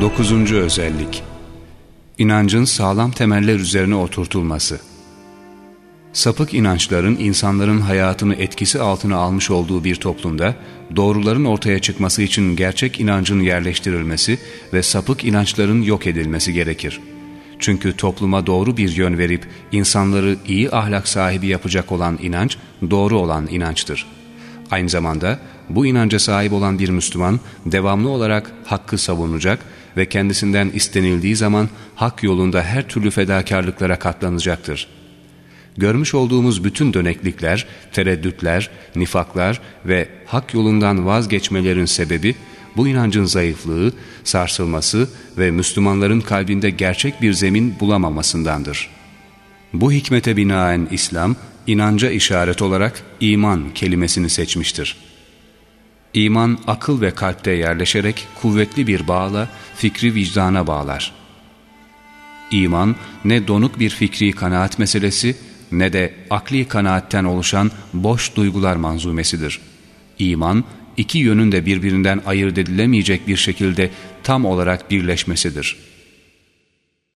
Dokuzuncu özellik İnancın sağlam temeller üzerine oturtulması Sapık inançların insanların hayatını etkisi altına almış olduğu bir toplumda doğruların ortaya çıkması için gerçek inancın yerleştirilmesi ve sapık inançların yok edilmesi gerekir. Çünkü topluma doğru bir yön verip insanları iyi ahlak sahibi yapacak olan inanç doğru olan inançtır. Aynı zamanda bu inanca sahip olan bir Müslüman devamlı olarak hakkı savunacak ve kendisinden istenildiği zaman hak yolunda her türlü fedakarlıklara katlanacaktır. Görmüş olduğumuz bütün döneklikler, tereddütler, nifaklar ve hak yolundan vazgeçmelerin sebebi bu inancın zayıflığı, sarsılması ve Müslümanların kalbinde gerçek bir zemin bulamamasındandır. Bu hikmete binaen İslam, inanca işaret olarak iman kelimesini seçmiştir. İman akıl ve kalpte yerleşerek kuvvetli bir bağla fikri vicdana bağlar. İman ne donuk bir fikri kanaat meselesi ne de akli kanaatten oluşan boş duygular manzumesidir. İman iki yönünde birbirinden ayırt edilemeyecek bir şekilde tam olarak birleşmesidir.''